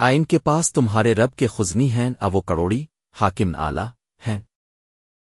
آئین کے پاس تمہارے رب کے خزنی ہیں اب وہ کروڑی حاکم آلہ